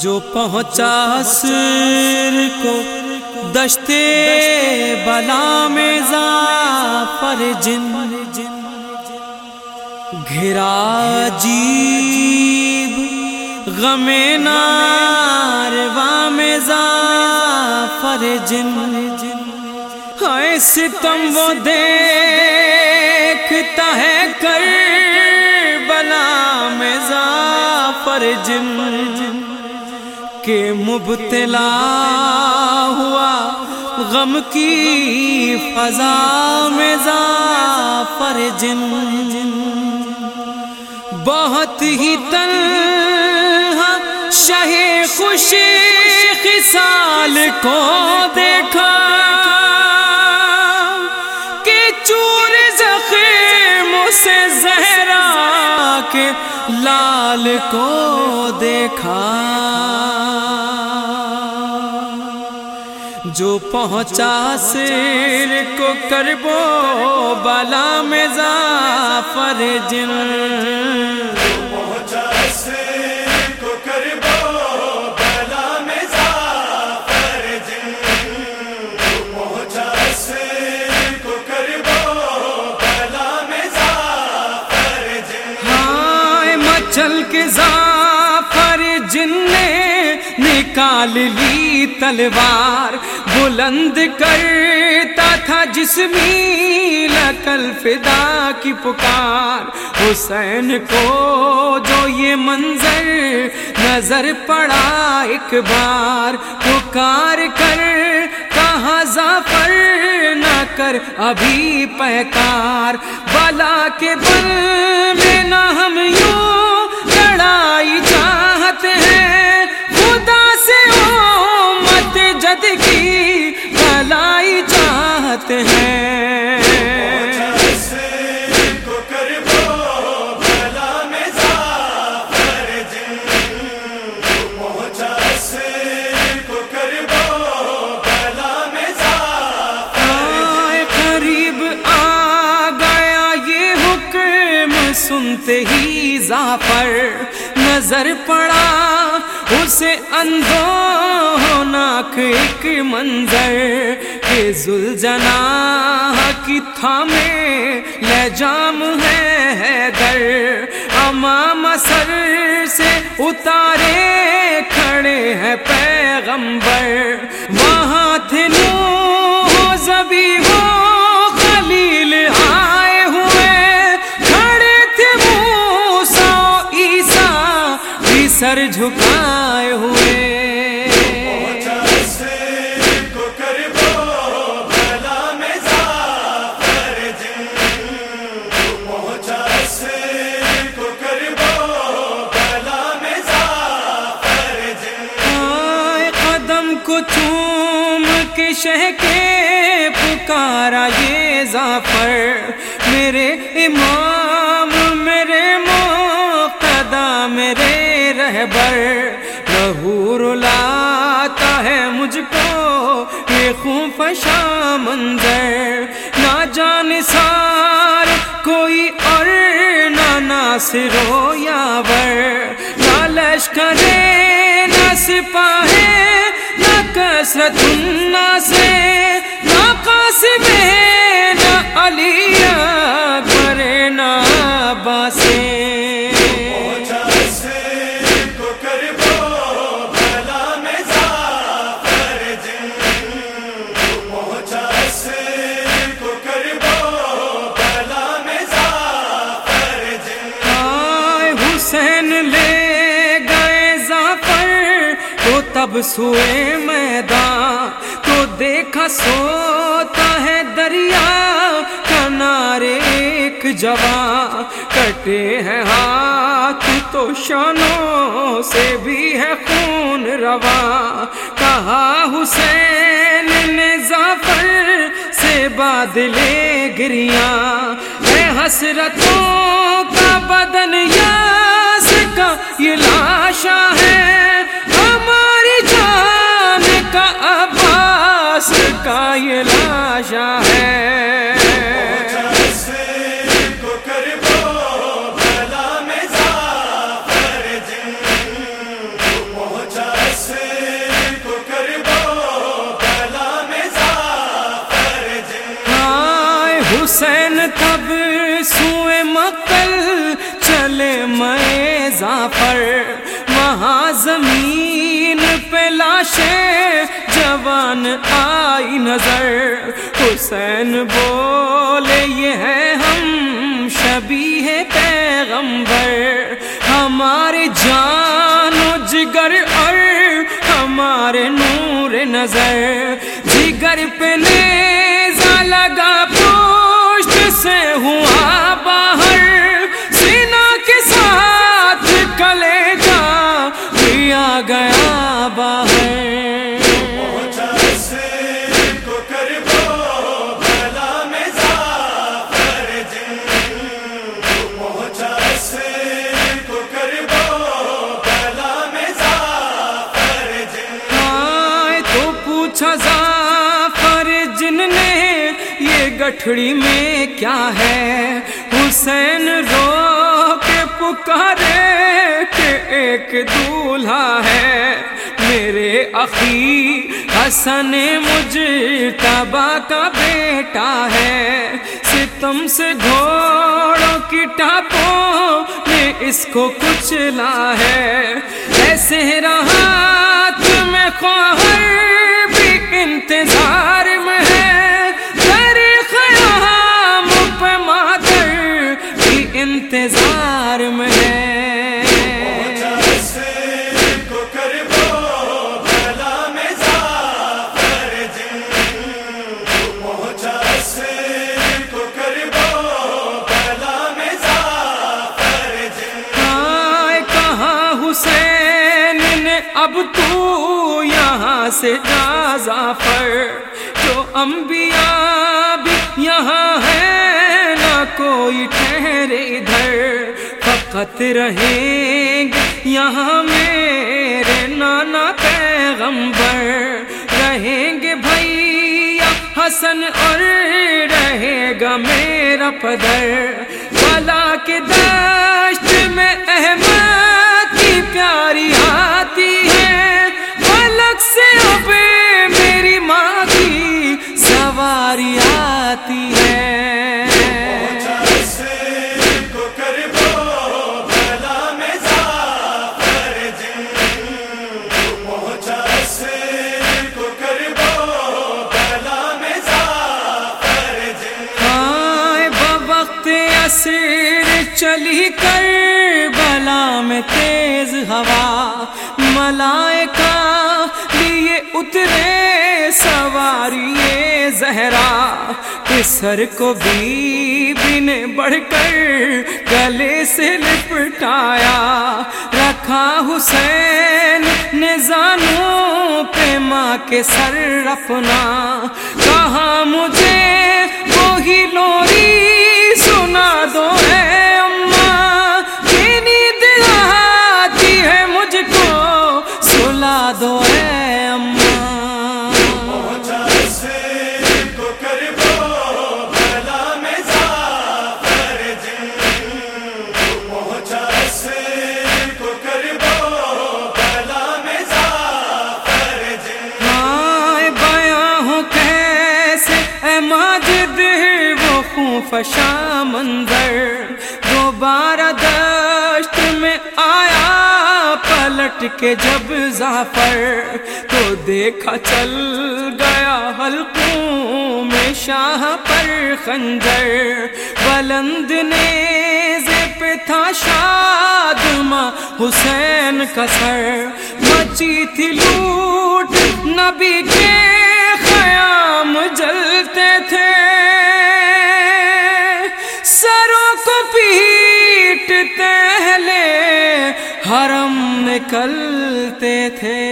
جو پہنچا سر کو دشتے بلا میں پر جن۔ گھرا جیب غم نار میں پر جن۔ ہائے ستم وہ دے۔ دیکھتا ہے کر بلا میں پر جن کے مبتلا ہوا غم کی فضا میں پر جن بہت ہی تن شہ خوشی خسال کو دیکھا سے زہرا کے لال کو دیکھا۔ جو پہنچا سر کو کربو بالا میں زافر جن۔ ہائے مچل کے زافر جن نے نکال لی تلوار، بلند کرتا تھا جسمی لکل فدا کی پکار۔ حسین کو جو یہ منظر نظر پڑا ایک بار، پکار کر کہاں ظفر نہ کر ابھی پہکار بلا کے بل میں نہ ہم یوں لڑائی چاہتے ہیں خدا سے امت جد کی بلائی چاہتے ہیں قریب آ یہ حکم سنتے ہی زافر نظر پڑا، اسے اندھو ہوناک ایک منظر کہ زلجنا کی تھامے لے جام ہے حیدر۔ امام سر سے اتارے کھڑے ہیں پیغمبر۔ وہاں تھے نو سر جھکائے ہوئے۔ شہ کے پکارا یہ زعفر میرے امام۔ لہو رلاتا ہے مجھ کو، یہ خون فشا منظر۔ نہ جان سار کوئی اور، نہ ناصر و یاور۔ نہ لشکر، نہ سپاہے نہ کثرت الناس نہ قاسم، نہ علی۔ سوئے میدان تو دیکھا سوتا ہے دریا کنارے ایک جوان کٹے ہیں ہاتھ تو شانوں سے بھی ہے خون روا کہا حسین نے زافر سے بادلے گریاں ہے حسرتوں کا بدن یاس کا یہ میں زافر وہاں زمین پہ لاشیں، جوان آئی نظر۔ حسین بولے، یہ ہے ہم شبی ہے پیغمبر۔ ہمارے جان و جگر اور ہمارے نور نظر۔ جگر پہ نیزا لگا پوشت سے ہوا گٹھڑی میں کیا ہے؟ حسین رو کے پکارے کہ ایک دولہا ہے۔ میرے اخی حسن مجھ تبا کا بیٹا ہے۔ ستم سے گھوڑوں کی ٹاپوں نے اس کو کچھ لا ہے۔ ایسے رہا میں خواہر اب تو یہاں سے جا ظافر جو انبیاء بھی یہاں ہے، نہ کوئی ٹھہرے ادھر۔ فقط رہیں گے یہاں میرے نانا پیغمبر۔ رہیں گے بھیا حسن اور رہے گا میرا پدر۔ بلا کے دشت میں ہوا۔ ملائکہ لیے اترے، سواری زہرا۔ سر کو بی بی نے بڑھ کر گلے سے لپٹایا۔ رکھا حسین نے زانوں پہ ماں کے سر اپنا۔ کہا مجھے خوفشا منظر دوبارہ دشت میں آیا پلٹ کے جب ظافر تو دیکھا چل گیا حلقوں میں شاہ پر خنجر بلند نیز پہ تھا شاد ماں حسین کا سر مچی تھی لوٹ نبی کے خیام جلتے تھے نکلتے تھے۔